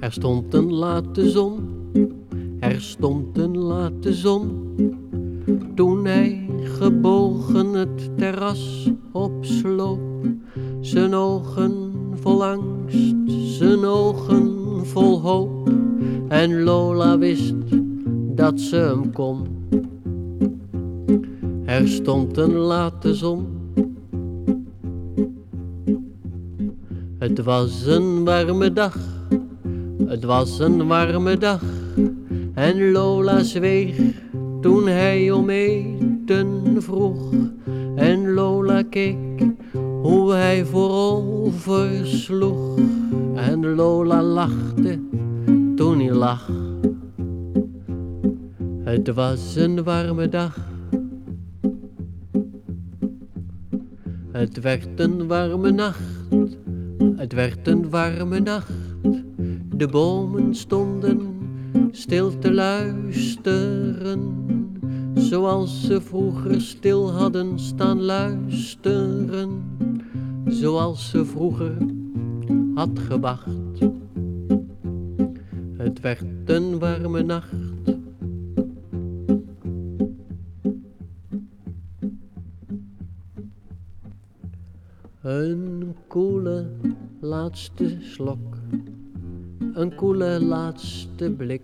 Er stond een late zon, er stond een late zon. Toen hij gebogen het terras opsloop, zijn ogen vol angst, zijn ogen vol hoop. En Lola wist dat ze hem kon. Er stond een late zon. Het was een warme dag, het was een warme dag. En Lola zweeg toen hij om eten vroeg. En Lola keek hoe hij voorover sloeg. En Lola lachte toen hij lag. Het was een warme dag. Het werd een warme nacht. Het werd een warme nacht. De bomen stonden stil te luisteren. Zoals ze vroeger stil hadden staan luisteren. Zoals ze vroeger had gewacht. Het werd een warme nacht. Een koele laatste slok, een koele laatste blik,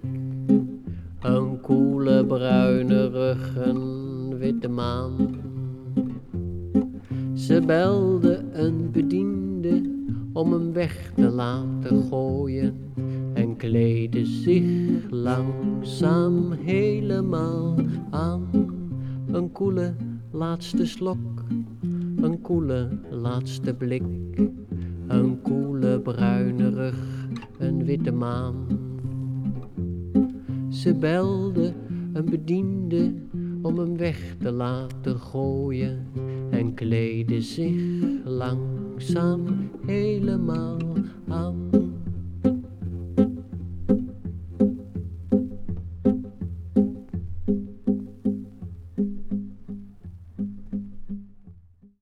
een koele bruine rug, een witte maan. Ze belde een bediende om hem weg te laten gooien en kleedde zich langzaam helemaal aan. Een koele laatste slok een koele laatste blik, een koele bruine rug, een witte maan. Ze belde een bediende om hem weg te laten gooien en kleedde zich langzaam helemaal aan.